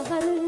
آخر